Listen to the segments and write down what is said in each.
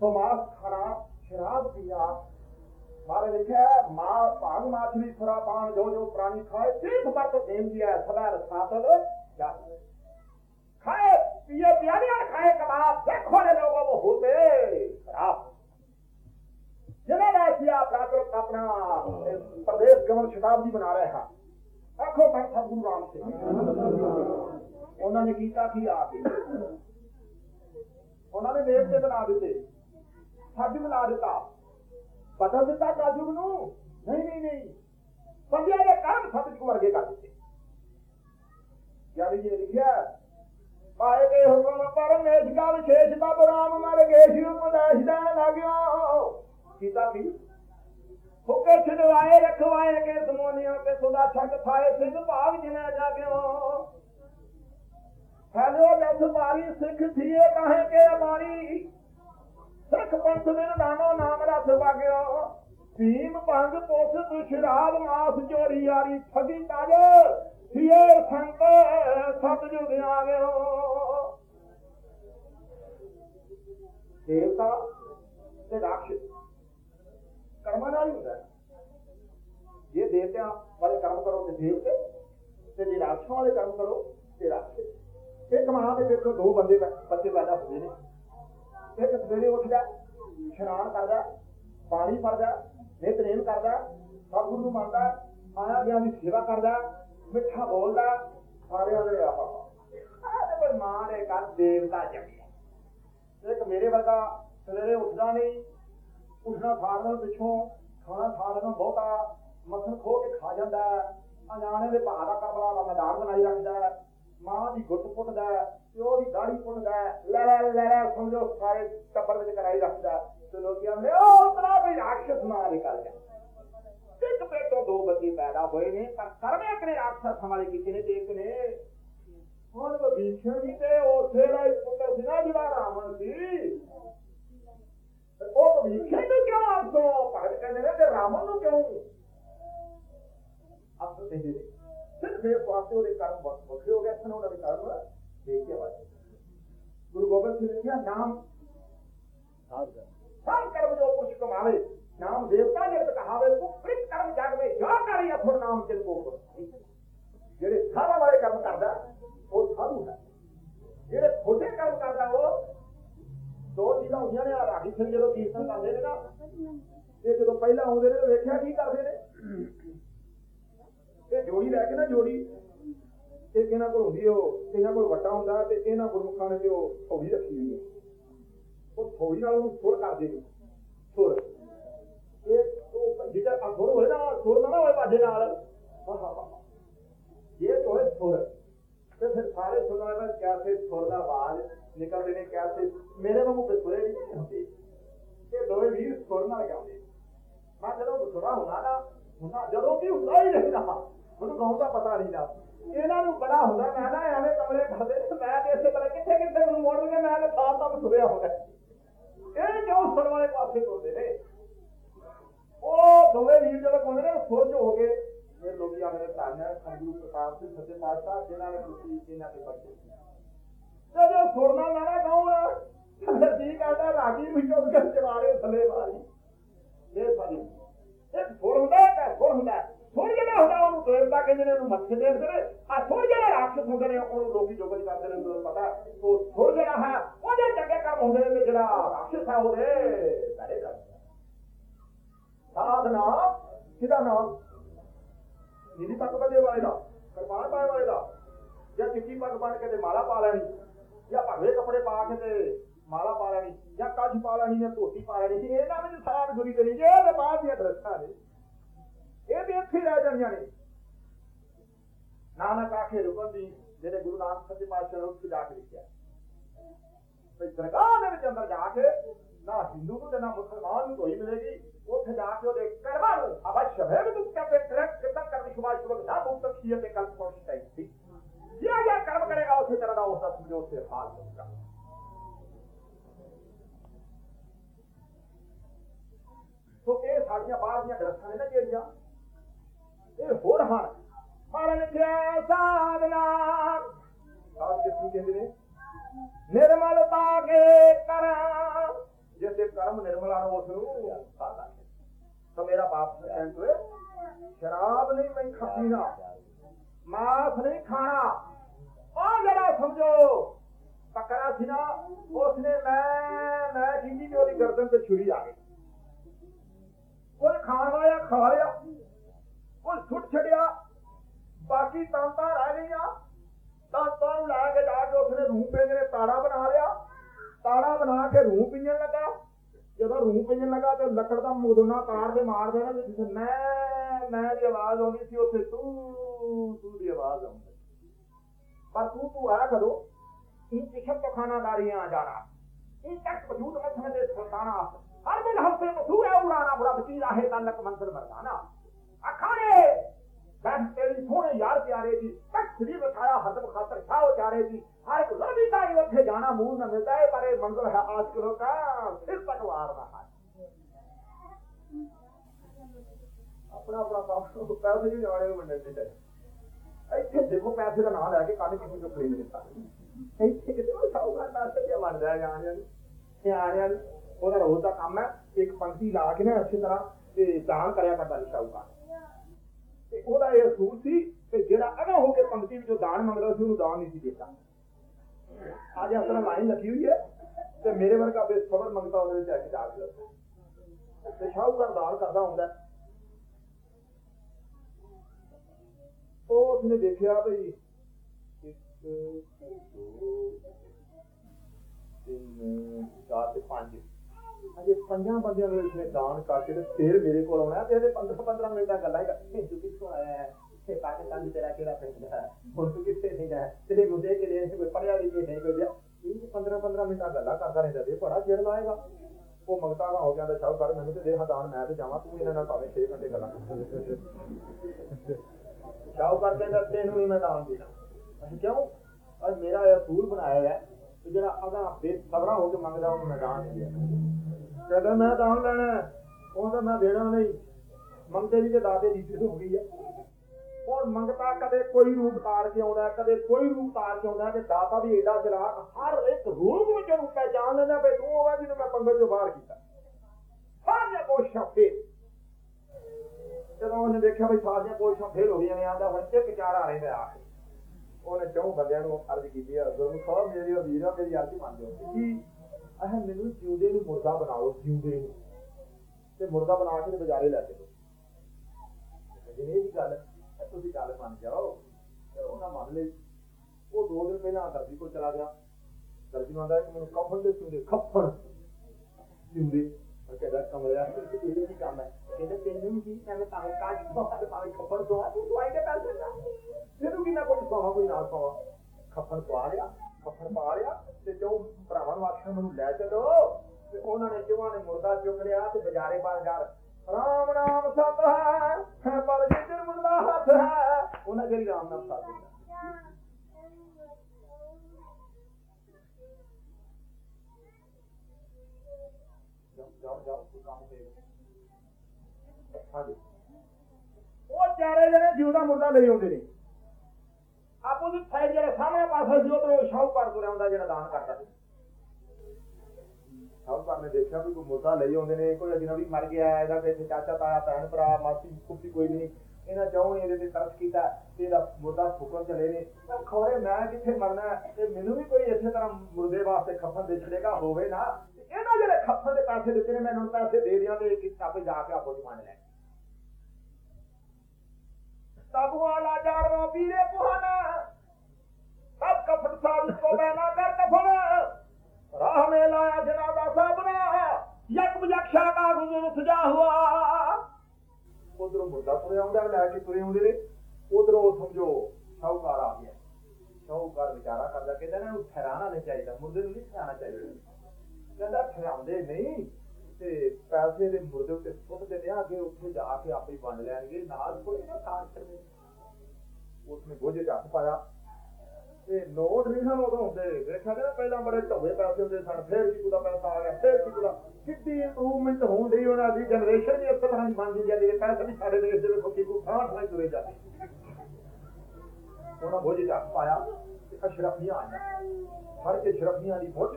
ਸੋ ਮਾਸ ਖਾਣਾ ਸ਼ਰਾਬ ਪੀਣਾ ਮਾਰੇ ਲਿਖਿਆ ਹੈ, ਮਾਂ ਭਾਗ ਮਾਛਲੀ ਸੁਰਾ ਪਾਨ ਜੋ ਜੋ ਪ੍ਰਾਣੀ ਖਾਏ ਤੀਰਥ ਪਰ ਤੋਂ ਦੇਮ ਦਿਆ ਸਦਾ ਰਸਾਤਲ ਜਾ खाए पिए प्यारे और खाए कबाब देखो रे लोगों वो होते खराब जिन्होंने किया प्राकृत अपना ए, प्रदेश गमन शताब्दी बना रहे हैं आखो पर सतगुरु राम से उन्होंने कीता की आ के उन्होंने देवते बना ਦਿੱਤੇ ਸੱਜ ਬਣਾ ਦਿੱਤਾ। ਬਦਲ ਦਿੱਤਾ ਕਾਜੂਗ ਨੂੰ? ਨਹੀਂ ਨਹੀਂ ਨਹੀਂ। ਬੰਦਿਆਂ ਦੇ ਕਰਮ ਸਤਿ ਵਰਗੇ ਕਰ ਦਿੱਤੇ। ਯਾਨੀ ਇਹ ਲਿਖਿਆ ਪਾਏ ਗਏ ਹੁਕਮ ਪਰ ਮੇਜ ਵਿਸ਼ੇਸ਼ ਤਬ ਰਾਮ ਮਰ ਗਏ ਸ਼ਿਵ ਉਪਦੇਸ਼ ਦਾ ਲੱਗਿਓ ਕੀਤਾ ਕੀ? ਹੁਕੇ ਛਡਵਾਏ, ਰਖਵਾਏ ਕੇ ਸਮੋਨੀਆਂ ਕੇ ਸੁਦਾ ਛੱਡ ਥਾਏ ਸਿੰਘ ਭਾਗ ਜਿਨਾ ਜਾਗਿਓ ਹੈਲੋ ਜਸ ਮਾਰੀ ਸਿੱਖ ਥੀਏ, ਕਾਹੇ ਕੇ ਮਾਰੀ ਸਿੱਖ ਪੰਥ ਦੇ ਨਾਮੋ ਨਾਮ ਰਸ ਵਾਗਿਓ ਭੀਮ ਭੰਗ ਪੁੱਛ ਤੂੰ ਮਾਸ ਚੋਰੀ ਯਾਰੀ ਠਗੀ ਤਾਜ ਥੀਏ ਸੰਤ ਸਤਜੁਗ ਆ ਗਿਓ। ਦੇਵਤਾ ਤੇ ਰਾਖਸ਼, ਕਰਮਾਂ ਨਾਲ ਹੀ ਹੁੰਦਾ। ਹੈ। ਜੇ ਦੇਵਤਿਆਂ ਵਾਲੇ ਕਰਮ ਕਰੋ ਤੇ ਦੇਵਤੇ, ਤੇ ਜੇ ਰਾਖਸ਼ਾਂ ਵਾਲੇ ਕਰਮ ਕਰੋ ਤੇ ਰਾਖਸ਼। ਇੱਕ ਮਾਂ ਦੇ ਵਿੱਚੋਂ ਦੋ ਬੰਦੇ ਪੈ- ਬੱਚੇ ਪੈਦਾ ਹੁੰਦੇ ਨੇ। ਇੱਕ ਸਵੇਰੇ ਉੱਠਦਾ, ਇਸ਼ਨਾਨ ਕਰਦਾ ਪਾਣੀ ਪੜਦਾ ਨਿਤਨੇਮ ਕਰਦਾ, ਸਤਿਗੁਰੂ ਨੂੰ ਮੰਨਦਾ, ਆਇਆ ਗਿਆ ਦੀ ਸੇਵਾ ਕਰਦਾ, ਮਿੱਠਾ ਬੋਲਦਾ, ਸਾਰਿਆਂ ਦੇ ਆਹ ਆਹ ਕੋਈ ਮਾਂ ਦੇ ਘਰ ਦੇਵਤਾ ਜੰਮਿਆ ਇੱਕ ਮੇਰੇ ਵਰਗਾ ਸਵੇਰੇ ਉੱਠਦਾ ਨਹੀਂ, ਉੱਠਣਾ ਖਾਣ ਪਿੱਛੋਂ, ਖਾਣਾ ਖਾਣ ਨੂੰ ਬਹੁਤਾ ਮੱਖਣ ਖੋ ਕੇ ਖਾ ਜਾਂਦਾ ਹੈ। ਅਣਜਾਣੇ ਦੇ ਭਾਅ ਦਾ ਕਰਬਲਾ ਦਾ ਮੈਦਾਨ ਬਣਾਈ ਰੱਖਦਾ ਹੈ। ਮਾਂ ਦੀ ਗੁੱਟ ਪੁੱਟਦਾ ਪਿਓ ਦੀ ਦਾੜੀ ਪੁੱਟਦਾ ਹੈ, ਲੈ ਸਮਝੋ ਸਾਰੇ ਟੱਬਰ ਵਿੱਚ ਕਰਾਈ ਰੱਖਦਾ। ਤੇ ਲੋਕੀ ਆਂਦੇ ਉਹ ਤਰਾ ਵੀ ਰਾਖਸ਼ ਮਾਂ ਦੇ ਜਾ ਇੱਕ ਪੇਟੋਂ ਦੋ ਬੱਚੇ ਪੈਦਾ ਹੋਏ ਨੇ ਪਰ ਕਰਮੇ ਕਰੇ ਰਾਖਸ਼ ਵਾਲੇ ਕੀਤੇ ਨੇ ਤੇ ਇੱਕ ਨੇ। ਹੁਣ ਉਹ ਵਿਖਿਆ ਜੀ ਤੇ ਉਸੇ ਦਾ ਹੀ ਪੁੱਤਰ ਸੀ ਨਾ ਜਿਹੜਾ ਰਾਮਨ ਸੀ। ਉਹ ਵਿਖਿਆ ਨੂੰ ਕਿਉਂ ਆਸੋ ਭਗਤ ਕਹਿੰਦੇ ਨੇ ਤੇ ਰਾਮਨ ਨੂੰ ਕਿਉਂ? ਅਸਲ ਤੇ ਜਿਹੜੇ ਇਹ ਵਾਸਤੇ ਉਹਦੇ ਕਰਮ ਵੱਖ ਵੱਖਰੇ ਹੋ ਗਏ ਸਨ ਉਹਨਾਂ ਦੇ ਕਰਮ ਦੇਖ ਕੇ ਵਾਜੇ ਗੁਰੂ ਗੋਬਿੰਦ ਸਿੰਘ ਨੇ ਕਿਹਾ ਨਾਮ ਸਭ ਕਰਮ। ਜੋ ਪੁਰਸ਼ ਕਮਾਵੇ ਨਾਮ ਦੇਵਤਾ ਜਗਤ ਕਹਾਵੇ ਕੋ ਕ੍ਰਿਤ ਕਰਮ ਜਗ ਵਿੱਚ ਜੋ ਕਰੀ ਅਥੁਰ ਨਾਮ ਚਿਲ ਕੋ ਜਿਹੜੇ ਸਾਰਾ ਵਾਲੇ ਕਰਮ ਕਰਦਾ ਉਹ ਸਾਧੂ ਹੈ। ਜਿਹੜੇ ਛੋਟੇ ਕੰਮ ਕਰਦਾ ਉਹ ਦੋ ਚੀਜ਼ਾਂ ਹੁੰਦੀਆਂ ਨੇ ਆ ਰਾਗੀ ਸਿੰਘ ਜਦੋਂ ਕੀਰਤਨ ਕਰਦੇ ਨੇ ਨਾ ਇਹ ਜਦੋਂ ਪਹਿਲਾਂ ਆਉਂਦੇ ਨੇ ਵੇਖਿਆ ਕੀ ਕਰਦੇ ਨੇ? ਜੋੜੀ ਲੈ ਕੇ ਨਾ ਜੋੜੀ। ਤੇ ਇਹਨਾਂ ਕੋਲ ਹੁੰਦੀ ਉਹ ਇਹਨਾਂ ਕੋਲ ਵੱਟਾ ਹੁੰਦਾ ਤੇ ਇਹਨਾਂ ਗੁਰਮੁਖਾਂ ਨੇ ਜੋ ਥੋੜੀ ਰੱਖੀ ਹੋਈ ਹੈ ਉਹ ਥੋੜੀ ਨਾਲ ਉਹਨੂੰ ਸੁਰ ਕਰਦੇ ਨੇ ਸੁਰ ਇਹ ਉਹ ਜਿਹੜਾ ਆ ਹੋਏ ਨਾ ਸੁਰ ਨਾ ਹੋਏ ਬਾਜੇ ਨਾਲ। ਇਹ ਤੋਂ ਸੁਰ ਤੇ ਫਿਰ ਸਾਰੇ ਸੁਣਨ ਵਾਲੇ ਕਿਆਸੇ ਸੁਰ ਦਾ ਆਵਾਜ਼? ਨਿਕਲਦੇ ਨੇ ਕਿਆਸੇ ਮੇਰੇ ਵਾਂਗੂ ਬਿਸੁਰੇ ਨਹੀਂ ਹੁੰਦੇ। ਇਹ ਦੋਵੇਂ ਵੀਰ ਸੁਰ ਨਾਲ ਗਾਉਂਦੇ ਮੈਂ ਜਦੋਂ ਬਿਸੁਰਾ ਹੁੰਦਾ ਨਾ, ਹੁੰਦਾ ਜਦੋਂ ਵੀ ਹੁੰਦਾ ਹੀ ਨਹੀਂ ਰਹਾ ਮੈਨੂੰ ਗਾਉਣ ਦਾ ਪਤਾ ਨਹੀਂ ਨਾ। ਇਹਨਾਂ ਨੂੰ ਬੜਾ ਹੁੰਦਾ, ਮੈਂ ਨਾ ਐਵੇਂ ਕਮਰੇ ਕਰਦੇ ਤੇ ਮੈਂ ਤੇ ਇਸੇ ਤਰ੍ਹਾਂ ਕਿੱਥੇ ਕਿੱਥੇ ਮੈਨੂੰ ਮੋੜਨਗੇ ਮੈਂ ਤਾਂ ਥਾਂ ਤਾਂ ਬਿਸੁਰਿਆ ਹੋਣਾ। ਇਹ ਕਿਉਂ ਸੁਰ ਵਾਲੇ ਪਾਸੇ ਤੁਰਦੇ ਨੇ? ਉਹ ਦੋਵੇਂ ਵੀਰ ਜਦੋਂ ਕਹਿੰਦੇ ਨੇ ਸੁਰ ਹੋ ਗਏ ਇਹ ਲੋਕੀ ਆਨੇ ਤਾਨਾ ਸੰਗਰੂ ਪ੍ਰਤਾਪ ਸਿੰਘ ਸੱਚੇ ਪਾਤਸ਼ਾਹ, ਜਿਨ੍ਹਾਂ ਨੇ ਤੁਸੀਂ ਇਹਨਾਂ ਦੇ ਬੱਚੇ ਤੇ ਜੇ ਸੁਰ ਗਾਉਣਾ ਫਿਰ ਜੀ ਕਹਿੰਦਾ ਰਾਗੀ ਵਿੱਚੋਂ ਕੇ ਚਵਾਰੇ ਥੱਲੇ ਵਾਲੀ ਇਹ ਸਾਡੀ ਇਹ ਸੁਰ ਹੁੰਦਾ ਹੈ ਸੁਰ ਹੁੰਦਾ। ਹੈ। ਸੁਰ ਜਿਹਾ ਹੁੰਦਾ ਉਹਨੂੰ ਦੇਵਤਾ ਕਹਿੰਦੇ ਨੇ ਉਹਨੂੰ ਮੱਥੇ ਦੇਖਦੇ ਨੇ ਆ ਸੁਰ ਜਿਹੜਾ ਰਾਖਸ਼ ਹੁੰਦੇ ਨੇ ਉਹਨੂੰ ਲੋਕੀ ਜੋਗਜ ਕਰਦੇ ਨੇ ਉਹਨੂੰ ਪਤਾ। ਉਹ ਸੁਰ ਜਿਹਾ ਹੈ ਉਹਦੇ ਚੰਗੇ ਕੰਮ ਹੁੰਦੇ ਨੇ ਜਿਹੜਾ ਰਾਖਸ਼ ਹੈ ਉਹਦੇ। ਸਾਰੇ ਕੰਮ ਸਾਧਨਾ ਕਿਹਦਾ ਨਾਮ ਨੀਲੀ ਪੱਗ ਬੰਦੇ ਵਾਲੇ ਦਾ, ਕਰਪਾਨ ਪਾਏ ਵਾਲੇ ਦਾ। ਜਾਂ ਚਿੱਟੀ ਪੱਗ ਬੰਨ ਕੇ ਤੇ ਮਾਲਾ ਪਾ ਲੈਣੀ। ਜਾਂ ਭਗਵੇ ਕੱਪੜੇ ਪਾ ਕੇ ਤੇ ਮਾਲਾ ਪਾ ਲੈਣੀ। ਜਾਂ ਕੱਜ ਪਾ ਲੈਣੀ ਜਾਂ ਧੋਤੀ ਪਾ ਲੈਣੀ। ਇਹਨਾਂ ਵਿੱਚ ਸਾਰ ਗੁਰੀ ਤੇ ਨਹੀਂ ਜੇ ਇਹਦੇ ਬਾਅਦ ਦੀਆਂ ਦਰਸ਼ਾਂ ਨੇ। ਇਹ ਵੀ ਇੱਥੇ ਰਹਿ ਜਾਂਦੀਆਂ ਨੇ। ਨਾਨਕ ਆਖੇ ਰੁਕਨ ਦੀ ਜਿਹੜੇ ਗੁਰੂ ਨਾਨਕ ਦੇ ਪਾਤਸ਼ਾਹ ਨੇ ਉੱਥੇ ਜਾ ਕੇ ਲਿਖਿਆ ਤੇ ਦਰਗਾਹ ਦੇ ਵਿੱਚ ਅੰਦਰ ਜਾ ਕੇ ਨਾ ਹਿੰਦੂ ਨੂੰ ਤੇ ਨਾ ਮੁਸਲਮਾਨ ਨੂੰ ਕੋਈ ਮਿਲੇਗੀ। ਉੱਥੇ ਜਾ ਕੇ ਉਹਦੇ ਕਰਵਾ ਨੂੰ ਅਵਸ਼ ਹੈ ਵੀ ਤੂੰ ਕਹਿੰਦੇ ਕਰਕ ਕਿਤਾ ਕਰਨੀ ਸ਼ੁਭਾਸ਼ ਸ਼ੁਭ ਦਾ ਬਹੁਤ ਤਖੀਏ ਤੇ ਕਲ ਕੋਸ਼ਿਸ਼ ਹੈ ਸੀ। ਜਿਆ ਜਿਆ ਕਰਮ ਕਰੇਗਾ ਉਸੇ ਤਰ੍ਹਾਂ ਦਾ ਉਸਦਾ ਸਮਝੋ ਉਸੇ ਹਾਲ ਹੋਊਗਾ। ਸੋ ਇਹ ਸਾਡੀਆਂ ਬਾਹਰ ਦੀਆਂ ਗ੍ਰੰਥਾਂ ਨੇ ਨਾ ਜਿਹੜੀਆਂ ਇਹ ਹੋਰ ਹਨ ਪਰ ਲਿਖਿਆ ਸਾਧਨਾ ਸਾਧ ਕਿਸ ਨੂੰ ਕਹਿੰਦੇ ਨੇ? ਨਿਰਮਲਤਾ ਕੇ ਕਰਾਂ ਜਿਸ ਦੇ ਪਰਮ ਨਿਰਮਲਾ ਉਸ ਨੂੰ ਸਾਦਾ ਤਾਂ ਮੇਰਾ ਬਾਪ ਕਹਿੰਦਾ ਸ਼ਰਾਬ ਨਹੀਂ ਮੈਂ ਖਾਣਾ ਮਾਸ ਨਹੀਂ ਖਾਣਾ। ਉਹ ਜਿਹੜਾ ਸਮਝੋ। ਪਕੜਾ ਸੀ ਨਾ, ਉਸਨੇ ਮੈਂ ਮੈਂ ਜਿੰਦੀ ਤੇ ਉਹਦੀ ਗਰਦਨ ਤੇ ਛੁਰੀ ਆ ਗਈ। ਉਹ ਖਾਣ ਵਾਲਾ ਖਾ ਲਿਆ। ਉਹ ਸੁੱਟ ਛੱਡਿਆ। ਬਾਕੀ ਤਾਂ ਤਾਂ ਰਹਿ ਗਈਆਂ। ਤਾਂ ਤਾਂ ਨੂੰ ਲਾ ਕੇ ਜਾ ਕੇ ਉਸਨੇ ਰੂਹ ਪੀਂਜ ਨੇ ਤਾੜਾ ਬਣਾ ਲਿਆ। ਤਾੜਾ ਬਣਾ ਕੇ ਰੂਹ ਪੀਂਜਣ ਲੱਗਾ। ਜਦੋਂ ਰੂਹ ਪੀਂਜਣ ਲੱਗਾ ਤੇ ਲੱਕੜ ਦਾ ਮੁਦਨਾ ਤਾਰ ਦੇ ਮਾਰਦੇ ਨੇ ਜਿੱਥੇ ਮੈਂ ਮੈਂ ਦੀ ਆਵਾਜ਼ ਆਉਂਦੀ ਸੀ, ਉੱਥੇ ਤੂੰ ਤੂੰ ਦੀ ਆਵਾਜ਼ ਆਉਂਦੀ ਪਰ ਤੂੰ ਤੂੰ ਆ ਕਰੋ ਇਹ ਸਿਖਰ ਤੋਂ ਖਾਨਾਦਾਰੀਆਂ ਜਾਣਾ। ਇਹ ਤੱਕ ਵਜੂਦ ਮਤ ਸਮਝੇ ਸੁਲਤਾਨਾ ਹਰ ਬਿਲ ਹਫ਼ਤੇ ਮਸੂਰ ਹੈ ਉੜਾਣਾ ਬੜਾ ਵਕੀਰ ਆਹੇ ਤਾਲਕ ਮੰਦਰ ਮਰਦਾਨਾ। ਅਖਾਣੇ ਮੈਂ ਤੇਰੀ ਸੋਹਣੇ ਯਾਰ ਪਿਆਰੇ ਦੀ ਤਖਤ ਵੀ ਵਿਖਾਇਆ ਹਦਮ ਖਾਤਰ ਸ਼ਾਹ ਵਿਚਾਰੇ ਦੀ। ਹਰ ਇੱਕ ਲੰਬੀ ਤਾਈ ਉੱਥੇ ਜਾਣਾ ਮੂਲ ਨਾ ਮਿਲਦਾ ਹੈ ਪਰ ਇਹ ਮੰਜ਼ਰ ਹੈ ਆਜ ਕਰੋ ਤਾਂ ਸਿਰ ਪਟਵਾਰ ਦਾ ਹਾਲ ਆਪਣਾ ਆਪਣਾ ਕੰਮ ਪੈਸੇ ਜਿਹੜੇ ਵਾਲੇ ਨੂੰ ਵੰਡਣ ਦੇ ਇੱਥੇ ਦੇਖੋ ਪੈਸੇ ਦਾ ਨਾਮ ਲੈ ਕੇ ਕੱਲ ਕਿਸੇ ਨੂੰ ਖਰੀਦ ਦਿੱਤਾ। ਇੱਥੇ ਕਿਤੇ ਉਹ ਸਾਊਗਾ ਪੈਸੇ ਜੇ ਵੰਡਦਾ ਜਾਣ ਜਾਨ ਸਿਆਣਿਆਂ ਉਹਦਾ ਰੋਜ਼ ਦਾ ਕੰਮ ਹੈ, ਇੱਕ ਪੰਕਤੀ ਲਾ ਕੇ ਨਾ ਅੱਛੀ ਤਰ੍ਹਾਂ ਤੇ ਦਾਨ ਕਰਿਆ ਕਰਦਾ ਸਾਊਗਾ ਤੇ ਉਹਦਾ ਇਹ ਅਸੂਲ ਸੀ ਕਿ ਜਿਹੜਾ ਅਗਾ ਹੋ ਕੇ ਪੰਕਤੀ ਵਿੱਚੋਂ ਦਾਨ ਮੰਗਦਾ ਸੀ, ਉਹਨੂੰ ਦਾਨ ਨਹੀਂ ਸੀ ਦਿੱਤਾ। ਅੱਜ ਆਪਣਾ ਲਾਈਨ ਲੱਗੀ ਹੋਈ ਹੈ ਤੇ ਮੇਰੇ ਵਰਗਾ ਬੇਸਬਰ ਮੰਗਦਾ ਉਹਦੇ ਵਿੱਚ ਆ ਕੇ ਜਾ ਤੇ ਸ਼ਾਹੂਕਾਰ ਦਾਨ ਕਰਦਾ ਹੁੰਦਾ ਉਹ ਉਸਨੇ ਦੇਖਿਆ ਭਈ ਇੱਕ, ਦੋ, ਤਿੰਨ, ਚਾਰ ਤੇ ਪੰਜ। ਅਜੇ ਪੰਜਾਂ ਬੰਦਿਆਂ ਨੂੰ ਇਸਨੇ ਦਾਨ ਕਰਕੇ ਤੇ ਫਿਰ ਮੇਰੇ ਕੋਲ ਆਉਣਾ ਤੇ ਇਹਦੇ 15 15 ਮਿੰਟਾਂ ਗੱਲਾਂ ਹੀ ਕਰ ਤੂੰ ਕਿੱਥੋਂ ਆਇਆ ਹੈ? ਤੇ ਪਾਕਿਸਤਾਨ ਦੀ ਤੇਰਾ ਕਿਹੜਾ ਪਿੰਡ ਹੈ? ਹੁਣ ਤੂੰ ਕਿੱਥੇ ਸੀਗਾ? ਤੇਰੇ ਮੁੰਡੇ ਕਿ ਲਈ ਕੋਈ ਪੜਿਆ ਲਿਖਿਆ ਨਹੀਂ ਕੋਈ ਇਹ 15 15 ਮਿੰਟਾਂ ਗੱਲਾਂ ਕਰਦਾ ਰਹਿੰਦਾ ਤੇ ਬੜਾ ਚਿਰ ਲਾਏਗਾ। ਉਹ ਮੰਗਤਾ ਦਾ ਹੋ ਗਿਆ ਤਾਂ ਸ਼ਾਹੂਕਾਰ ਮੈਨੂੰ ਤੇ ਦੇ ਹਾਂ ਮੈਂ ਤੇ ਜਾਵਾਂ, ਤੂੰ ਇਹਨਾਂ ਨਾਲ ਭਾਵੇਂ 6 ਘੰਟੇ ਗੱਲਾਂ ਕਰ। ਕਹਿੰਦਾ, ਤੈਨੂੰ ਵੀ ਮੈਂ ਦਾਨ ਦੇਣਾ ਅਸੀਂ ਕਿਉਂ? ਅੱਜ ਮੇਰਾ ਇਹ ਅਸੂਲ ਬਣਾਇਆ ਹੈ ਜਿਹੜਾ ਅਗਾ ਬੇਸਬਰਾ ਹੋ ਕੇ ਮੰਗਦਾ, ਉਹਨੂੰ ਮੈਂ ਦਾਨ ਨਹੀਂ ਦੇਣਾ ਕਹਿੰਦਾ ਮੈਂ ਦਾਨ ਲੈਣਾ ਉਹ ਤਾਂ ਮੈਂ ਦੇਣਾ ਨਹੀਂ। ਮੰਗਦੇ ਦੀ ਤੇ ਦਾਤੇ ਦੀ ਸਿੱਧ ਹੋ ਗਈ ਹੈ ਹੁਣ ਮੰਗਤਾ ਕਦੇ ਕੋਈ ਰੂਪ ਤਾਰ ਕੇ ਆਉਂਦਾ, ਕਦੇ ਕੋਈ ਰੂਪ ਤਾਰ ਕੇ ਆਉਂਦਾ ਹੈ ਦਾਤਾ ਵੀ ਏਡਾ ਚਲਾਕ, ਹਰ ਇੱਕ ਰੂਪ ਵਿੱਚ ਉਹਨੂੰ ਪਹਿਚਾਨ ਲੈਂਦਾ ਵੀ ਤੂੰ ਹੋਗਾ ਜਿਹਨੂੰ ਮੈਂ ਪੰਗਤ ਚੋਂ ਬਾਹਰ ਕੀਤਾ। ਸਾਰੇ ਕੋਸ਼ਿਸ਼ਾਂ ਫੇਲ ਜਦੋਂ ਉਹਨੇ ਦੇਖਿਆ ਵੀ ਸਾਰੀਆਂ ਕੋਸ਼ਿਸ਼ਾਂ ਫੇਲ ਹੋ ਗਈਆਂ ਨੇ ਆਂਦਾ ਹੁਣ ਇੱਕ ਚਾਰਾ ਰਹਿੰਦਾ ਆ ਉਹਨੇ ਚੌਂ ਬੰਦਿਆਂ ਨੂੰ ਅਰਜ਼ ਕੀਤੀ ਆ ਗੁਰੂ ਸਾਹਿਬ ਮੇਰੀ ਵੀਰ ਮੇਰੀ ਅਰਜ਼ ਮੰਨ ਲਿਓ। ਕੀ ਅਹ ਮੈਨੂੰ ਜਿਉਂਦੇ ਨੂੰ ਮੁਰਦਾ ਬਣਾਓ ਜਿਉਂਦੇ ਨੂੰ। ਤੇ ਮੁਰਦਾ ਬਣਾ ਕੇ ਤੇ ਬਾਜ਼ਾਰੇ ਲੈ ਚਲੋ ਜਿਵੇਂ ਇਹ ਗੱਲ ਹੈ, ਤੁਸੀਂ ਗੱਲ ਮੰਨ ਜਾਓ ਤੇ ਉਹਨਾਂ ਮੰਨ ਲਈ ਉਹ ਦੋ ਦਿਨ ਪਹਿਲਾਂ ਦਰਜੀ ਕੋਲ ਚਲਾ ਗਿਆ। ਦਰਜੀ ਨੂੰ ਆਂਦਾ ਕਿ ਮੈਨੂੰ ਕਫਨ ਦੇ ਸਿਉਂਦੇ ਖੱਫਣ ਸਿਉਂਦੇ ਉਹ ਕਹਿੰਦਾ ਕਮਲਿਆ ਇਹ ਕੀ ਕੰਮ ਹੈ? ਕਹਿੰਦਾ ਤੈਨੂੰ ਕੀ ਮੈਂ ਤਾਂ ਕਾਜ ਤੋਂ ਭਾਵੇਂ ਖੱਫਣ ਤੋਂ ਤੂੰ ਦਵਾਈ ਦੇ ਪੈਸੇ ਦਾ ਤੈਨੂੰ ਕੀ ਨਾ ਕੋਈ ਪਾਵਾ ਕੋਈ ਨਾ ਪਾਵਾ ਖੱਫਣ ਪਾ ਲਿਆ ਖੱਫਣ ਪਾ ਲਿਆ ਤੇ ਜੋ ਭਰਾਵਾਂ ਨੂੰ ਆਖਿਆ, ਮੈਨੂੰ ਲੈ ਚਲੋ। ਤੇ ਉਹਨਾਂ ਨੇ ਚੋਹਾਂ ਨੇ ਮੁਰਦਾ ਚੁੱਕ ਲਿਆ ਤੇ ਬਜ਼ਾਰੇ ਬਾਜ਼ਾਰ ਰਾਮ ਨਾਮ ਸਤ ਹੈ ਪਰ ਜਿੱਧਰ ਮੁਰਦਾ ਹੱਥ ਹੈ। ਉਹਨਾਂ ਜਿਹੜੀ ਰਾਮ ਨਾਮ ਸਤ ਜਾਓ ਜਾਓ ਕੰਮ ਤੇ ਹਾਂਜੀ। ਉਹ ਚਾਰੇ ਜਣੇ ਜਿਉਂਦਾ ਮੁਰਦਾ ਲਈ ਆਉਂਦੇ ਨੇ। ਆਪੋ ਨੂੰ ਜਿਹੜਾ ਸਾਹਮਣੇ ਪਾਸਾ ਸੀ, ਉਧਰੋਂ ਸ਼ਾਹੂਕਾਰ ਤੁਰਿਆ ਹੁੰਦਾ ਜਿਹੜਾ ਦਾਨ ਕਰਦਾ ਸੀ। ਸ਼ਾਹੂਕਾਰ ਨੇ ਦੇਖਿਆ ਵੀ ਕੋਈ ਮੁਰਦਾ ਲਈ ਆਉਂਦੇ ਨੇ, ਕੋਈ ਅਜਨਬੀ ਮਰ ਗਿਆ, ਇਹਦਾ ਕਿਸੇ ਚਾਚਾ, ਤਾਇਆ, ਭੈਣ, ਭਰਾ, ਮਾਸੀ, ਕੁੱਤੀ ਕੋਈ ਨਹੀਂ। ਇਹਨਾਂ ਚਾਹੋਂ ਇਹਦੇ ਤੇ ਤਰਸ ਕੀਤਾ ਤੇ ਇਹਦਾ ਮੁਰਦਾ ਫੁਕਰ ਚਲੇ ਨੇ। ਪਰ ਖੋਰੇ ਮੈਂ ਕਿੱਥੇ ਮਰਨਾ ਤੇ ਮੈਨੂੰ ਵੀ ਕੋਈ ਇਸੇ ਤਰ੍ਹਾਂ ਮੁਰਦੇ ਵਾਸਤੇ ਖੱਪਣ ਦੇ ਛੜੇਗਾ ਹੋਵੇ ਨਾ। ਇਹਨਾਂ ਜਿਹੜੇ ਖੱਫਨ ਦੇ ਪੈਸੇ ਦਿੱਤੇ ਨੇ ਮੈਨੂੰ ਉਹਨਾਂ ਪੈਸੇ ਦੇ ਦਿਆਂ ਤੇ ਕਿਤਾਬੇ ਜਾ ਕੇ ਆਪੋ ਜੀ ਮੰਨ ਲੈ। ਤਬੂ ਵਾਲਾ ਜਾਰੋ ਪੀਰੇ ਉੱਠਦਾ ਹੋਆ। ਉਧਰੋਂ ਮੁਰਦਾ ਤੁਰੇ ਆਉਂਦਾ, ਲੈ ਕੇ ਤੁਰੇ ਆਉਂਦੇ ਨੇ। ਉਧਰੋਂ ਸਮਝੋ ਸ਼ੌਕਾਰ ਆ ਗਿਆ। ਸ਼ੌਕਾਰ ਵਿਚਾਰਾ ਕਰਦਾ, ਕਹਿੰਦਾ ਇਹਨਾਂ ਨੂੰ ਠਹਿਰਾਣਾ ਨਹੀਂ ਚਾਹੀਦਾ ਮੁਰਦੇ ਨੂੰ ਨਹੀਂ ਠਹਿਰਾਣਾ ਚਾਹੀਦਾ। ਕਹਿੰਦਾ ਠਹਿਰਾਉਂਦੇ ਨਹੀਂ, ਤੇ ਪੈਸੇ ਦੇ ਮੁਰਦੇ ਉੱਤੇ ਸੁੱਟਦੇ ਨੇ ਅੱਗੇ ਉੱਥੇ ਜਾ ਕੇ ਆਪੇ ਵੰਡ ਲੈਣਗੇ, ਨਾਲ ਕੋਈ ਨਾ ਕਾਟ ਕਰਦੇ ਉਸਨੇ ਬੋਝੇ 'ਚ ਹੱਥ ਪਾਇਆ। ਤੇ ਨੋਟ ਨਹੀਂ ਸਨ ਉਦੋਂ ਹੁੰਦੇ। ਦੇਖਿਆ ਕਿ ਪਹਿਲਾਂ ਬੜੇ ਢੋਵੇ ਪੈਸੇ ਹੁੰਦੇ ਸਨ, ਫਿਰ ਕੀ ਕੁਦਾ ਪੈਸਾ ਆ ਗਿਆ, ਫਿਰ ਕੀ ਕੁਦਾ ਕਿੱਡੀ ਇੰਪਰੂਵਮੈਂਟ ਹੋਣ ਡਈ ਉਹਨਾਂ ਦੀ ਜਨਰੇਸ਼ਨ ਵੀ, ਇਸੇ ਤਰ੍ਹਾਂ ਬਣਦੀ ਜਾਂਦੀ ਹੈ। ਪੈਸੇ ਵੀ ਸਾਡੇ ਦੇਸ਼ ਦੇ ਵਿੱਚ ਕਿਕੂ ਥਾਂ ਥਾਂ ਤੁਰੇ ਜਾਂਦੇ। ਉਹਨਾਂ ਗੋਝੇ 'ਚ ਪਾਇਆ ਤੇ ਅਸ਼ਰਫੀਆਂ ਆਈਆਂ। ਫੜ ਕੇ ਸ਼ਰਫੀਆਂ ਦੀ ਮੁੱਠ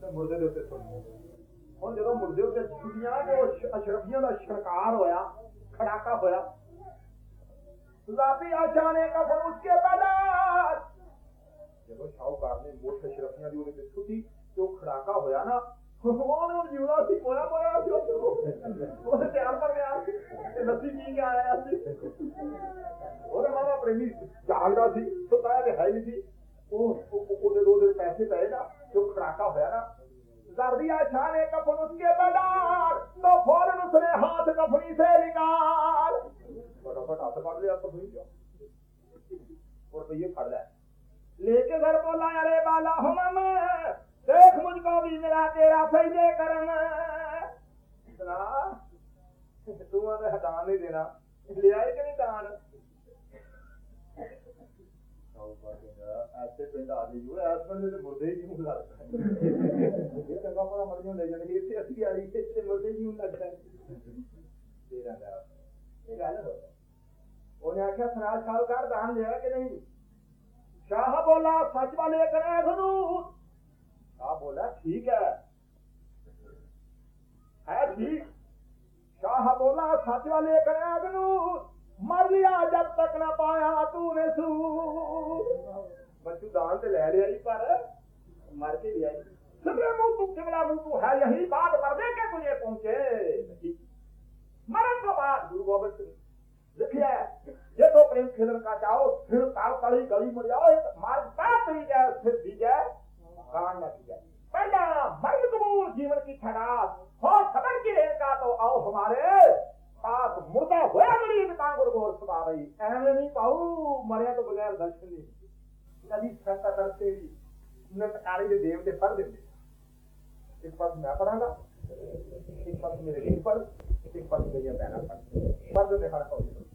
ਤੇ ਮੁਰਦੇ ਦੇ ਉੱਤੇ ਸੁੱਟ ਹੁਣ ਜਦੋਂ ਮੁਰਦੇ ਉੱਤੇ ਛੁੱਟੀਆਂ ਤੇ ਉਹ ਅਸ਼ਰਫੀਆਂ ਦਾ ਸ਼ਿਕਾਰ ਹੋਇਆ, ਖੜਾਕਾ ਹੋਇਆ। ਲਾਬੀ ਆਸ਼ਾ ਕਫਨ ਉਸਕੇ ਬਾਅਦ ਦੀ ਉਹਦੇ ਤੇ ਛੁੱਟੀ ਤੇ ਉਹ ਖੜਾਕਾ ਹੋਇਆ ਨਾ ਉਹਨੂੰ ਜਿਉਣਾ ਸੀ ਕੋਇਆ ਕੋਇਆ ਸੀ ਉਹ ਉਹਦੇ ਤਿਆਰ ਪਰ ਗਿਆ ਸੀ ਤੇ ਲੱਸੀ ਪੀ ਕੇ ਆਇਆ ਸੀ ਉਹਦਾ ਮਾਮਾ ਪ੍ਰੇਮੀ ਜਾਗਦਾ ਸੀ ਸੁਤਾਇਆ ਤੇ ਹੈ ਹੀ ਨਹੀਂ ਸੀ ਉਹ ਉਹ- ਉਹਦੇ ਦੋ ਦੇ ਪੈਸੇ ਪਏ ਨਾ ਜੋ ਖੜਾਕਾ ਹੋਇਆ ਨਾ जर्दिया छाने कफन उसके बदार तो फौरन उसने हाथ कफनी से निकाल फटाफट हाथ काट लिया कफनी क्या और तो ये फड़ लिया लेके घर बोला अरे बाला हम देख मुझको भी मेरा तेरा सजदे करन इतना तू हमें हटा नहीं देना ले आए कि नहीं दान ਐਸੇ ਪਿੰਡ ਆ ਜੀ ਉਹ ਐਸ ਪਿੰਡ ਦੇ ਮੁਰਦੇ ਹੀ ਨੂੰ ਲੱਗਦਾ ਇਹ ਚੰਗਾ ਪਤਾ ਮਰ ਜਾਂਦੇ ਜਿਹੜੇ ਇੱਥੇ ਅਸੀਂ ਆ ਰਹੀ ਇੱਥੇ ਮੁਰਦੇ ਹੀ ਨੂੰ ਲੱਗਦਾ ਤੇਰਾ ਦਾ ਇਹ ਗੱਲ ਹੋ ਉਹਨੇ ਆਖਿਆ ਸਰਾਜ ਸਾਹਿਬ ਕਰ ਦਾਨ ਲਿਆ ਕਿ ਨਹੀਂ ફચવા લે કરે ઘણું હા બોલા ઠીક હે है ठीक शाह बोला सच वाले अगनू मर लिया जब तक ना पाया तूने सू बच्चू दान से ले लिया पर मर के लिया सुबह मुंह तू किबला मुंह तू है यही बात मरने के तुझे पहुंचे मरण का बात गुरु गोविंद सिंह लिखिए ये तो प्रेम खेलन का चाहो फिर ताल तली गली मर जाओ मार्ग पाप दी जाए फिर दी जाए कान न दी जाए पहला मर्द कबूल जीवन की ठगास हो समझ की का तो आओ हमारे पास मुर्दा होया बड़ी कांगुर गोर सुबा रही ਐਵੇਂ ਨਹੀਂ ਪਾਉ ਮਰਿਆ ਤੋਂ ਬਗੈਰ ਦਰਸ਼ਨ ਨਹੀਂ ਕਦੀ ਸੰਕਾ ਦਰਸੇ ਵੀ ਨਟਕਾਰੀ ਦੇ ਦੇਵ ਦੇ ਪੜ ਦਿੰਦੇ ਇੱਕ ਪਾਸ ਮੈਂ ਪੜਾਂਗਾ ਇੱਕ ਪਾਸ ਮੇਰੇ ਵੀਰ ਪੜ ਇੱਕ ਪਾਸ ਮੇਰੀਆਂ ਭੈਣਾਂ ਪੜ ਪੜ ਦਿੰਦੇ ਹਰ ਕੋਈ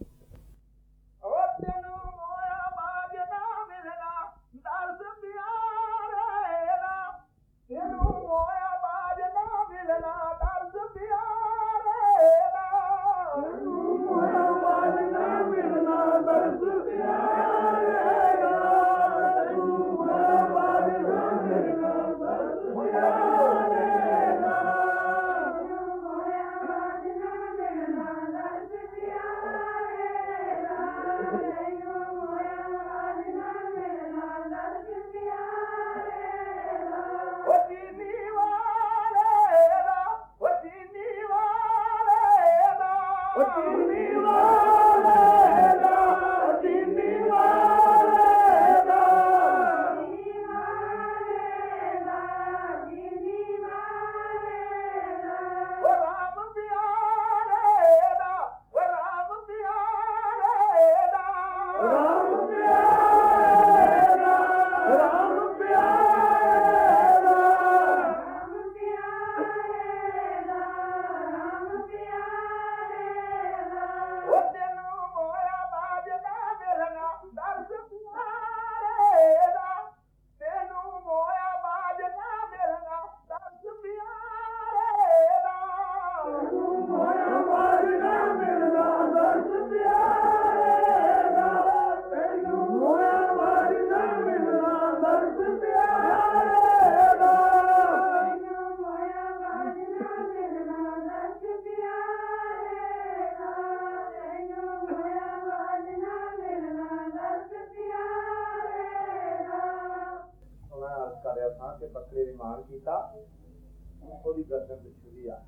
ਉਹਦੀ ਗਰਦਨ ਆ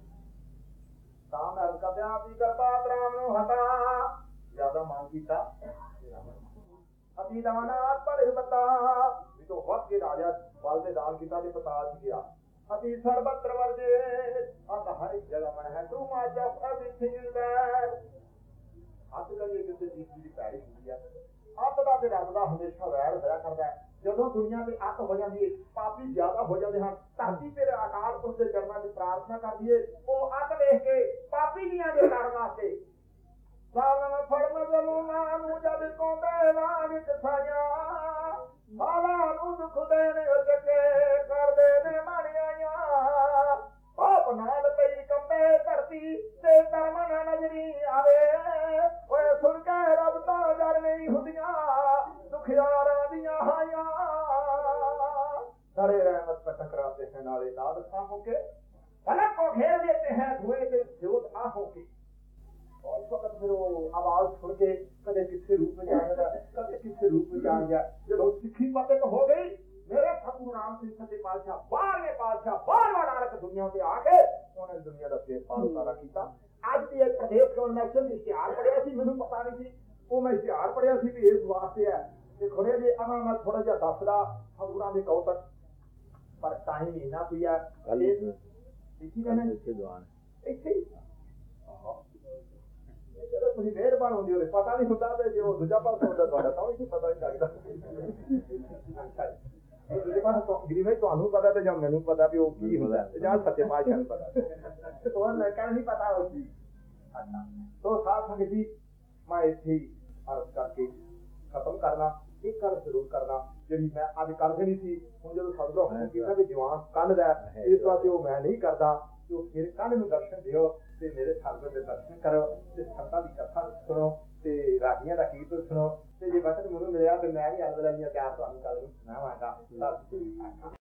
ਤਾਂ ਮੈਂ ਅਰਜ਼ ਕਰਦਿਆਂ ਕਰਤਾ ਤਰਾਮ ਨੂੰ ਹਟਾ। ਜ਼ਿਆਦਾ ਮਾਨ ਕੀਤਾ ਅਤੀ ਦਾਨਾਤ ਪਰ ਬਤਾ ਵੀ ਤੋਂ ਵਕਤ ਕੇ ਰਾਜਾ ਬਲ ਦੇ ਦਾਨ ਕੀਤਾ ਤੇ ਪਤਾ ਚ ਗਿਆ। ਅਤੀ ਸਰਬੱਤਰ ਵਰਜੇ ਆ ਹਰ ਇੱਕ ਜਗ੍ਹਾ ਮਨ ਹੈ। ਤੂੰ ਮਾ ਜਫ ਐਵਰੀਥਿੰਗ ਇਜ਼ ਹੱਥ ਕਰੀਏ ਕਿਸੇ ਚੀਜ਼ ਦੀ ਪੈੜੀ ਹੁੰਦੀ ਆ। ਅੱਤ ਦਾ ਤੇ ਰੱਬ ਦਾ ਹਮੇਸ਼ਾ ਵੈਰ ਹੋਇਆ ਕਰਦਾ ਜਦੋਂ ਦੁਨੀਆ ਤੇ ਅੱਤ ਹੋ ਜਾਂਦੀ ਹੈ ਪਾਪੀ ਜ਼ਿਆਦਾ ਹੋ ਜਾਂਦੇ ਹਨ। ਧਰਤੀ ਤੇ ਅਕਾਲ ਪੁਰਖ ਦੇ ਚਰਨਾਂ 'ਚ ਪ੍ਰਾਰਥਨਾ ਕਰਦੀ ਏ, ਉਹ ਅੱਤ ਵੇਖ ਕੇ ਪਾਪੀ ਦੀਆਂ ਦੇ ਕਰਨ ਵਾਸਤੇ। ਸਾਲਨ ਫੜਨ ਜ਼ਲੂਨਾ ਨੂੰ ਜਦ ਕੋਂਦੇ ਵਾਂਗ ਕਸਾਇਆ ਸਾਲਾ ਨੂੰ ਦੁੱਖ ਦੇਣ ਉੱਚੇ ਕਰਦੇ 12ਵੇਂ ਪਾਤਸ਼ਾਹ 12ਵਾਂ ਨਾਨਕ ਦੁਨੀਆ ਤੇ ਆ ਕੇ ਉਹਨੇ ਦੁਨੀਆ ਦਾ ਫੇਰ ਪਾਲ ਸਾਰਾ ਕੀਤਾ। ਅੱਜ ਦੀ ਇਹ ਪ੍ਰਦੇਸ਼ ਕਨਵੈਨਸ਼ਨ ਦੀ ਇਸ਼ਤਿਹਾਰ ਪੜਿਆ ਸੀ ਮੈਨੂੰ ਪਤਾ ਨਹੀਂ ਸੀ। ਉਹ ਮੈਂ ਇਸ਼ਤਿਹਾਰ ਪੜਿਆ ਸੀ ਵੀ ਇਸ ਵਾਸਤੇ ਹੈ। ਤੇ ਖੁਰੇ ਦੇ ਅਮਾ ਮੈਂ ਥੋੜਾ ਜਿਹਾ ਦੱਸਦਾ ਹਜ਼ੂਰਾਂ ਦੇ ਕੌਤਕ। ਪਰ ਟਾਈਮ ਹੀ ਨਾ ਪਿਆ ਇਹ ਦੇਖੀ ਨਾ ਇੱਥੇ ਦੁਆਨ ਇੱਥੇ ਹੀ? ਜਦੋਂ ਤੁਸੀਂ ਮਿਹਰਬਾਨ ਹੁੰਦੇ ਹੋ ਪਤਾ ਨਹੀਂ ਹੁੰਦਾ ਤੇ ਜੇ ਉਹ ਦੂਜਾ ਪਾਸਾ ਹੁੰਦਾ ਤੁਹਾਡਾ ਤਾਂ ਉਹ ਹੀ ਪਤਾ ਨਹੀਂ ਲੱਗਦਾ। ਅੱਛਾ ਜੀ। ਇਹ ਦੂਜੇ ਪਾਸੇ ਤੋਂ ਗਰੀਬੇ ਤੁਹਾਨੂੰ ਪਤਾ ਤੇ ਜਾਂ ਮੈਨੂੰ ਪਤਾ ਵੀ ਉਹ ਕੀ ਹੁੰਦਾ ਤੇ ਜਾਂ ਸੱਚੇ ਪਾਤਸ਼ਾਹ ਨੂੰ ਪਤਾ। ਉਹ ਲੜਕਾ ਨਹੀਂ ਪਤਾ ਉਹ ਕੀ। ਅੱਛਾ ਤੋ ਸਾਥ ਸੰਗਤ ਜੀ ਮੈਂ ਇੱਥੇ ਅਰਜ਼ ਕਰਕੇ ਖਤਮ ਕਰਨਾ ਇੱਕ ਗੱਲ ਜ਼ਰੂਰ ਕਰਨਾ ਜਿਹੜੀ ਮੈਂ ਅੱਜ ਕਰ ਦੇਣੀ ਸੀ ਹੁਣ ਜਦੋਂ ਸਤਿਗੁਰੂ ਹੁਕਮ ਕੀਤਾ ਵੀ ਜਵਾਨ ਕੰਨ ਦਾ ਇਸ ਵਾਸਤੇ ਉਹ ਮੈਂ ਨਹੀਂ ਕਰਦਾ ਤੇ ਉਹ ਫਿਰ ਕੰਨ ਨੂੰ ਦਰਸ਼ਨ ਦਿਓ ਤੇ ਮੇਰੇ ਸਰਬਤ ਦੇ ਦਰਸ਼ਨ ਕਰੋ ਤੇ ਸੰਤਾਂ ਦੀ ਕਥਾ ਸੁਣੋ। ਤੇ ਰਾਗੀਆਂ ਦਾ ਕੀਰਤਨ ਸੁਣੋ ਤੇ ਜੇ ਵਕਤ ਮੈਨੂੰ ਮਿਲਿਆ ਤੇ ਮੈਂ ਵੀ ਅਲਵਲਾਈਆਂ ਤਿਆਰ ਤੁਹਾਨੂੰ ਕੱਲ ਨੂੰ ਸੁਣਾਵਾਂਗਾ। ਸਤਿ ਸ੍ਰੀ ਅਕਾਲ।